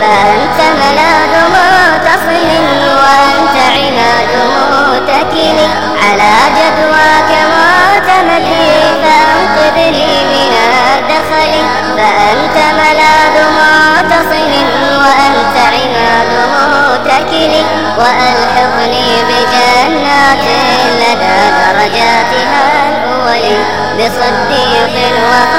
فأنت ملاذ متصل وأنت عناد متكل على جدواك معتمدي فأنقذني من الدخل. فأنت ملاذ متصل وأنت عناد متكل. وألحقني بجنات لدى درجاتها. الأول بصديق وخير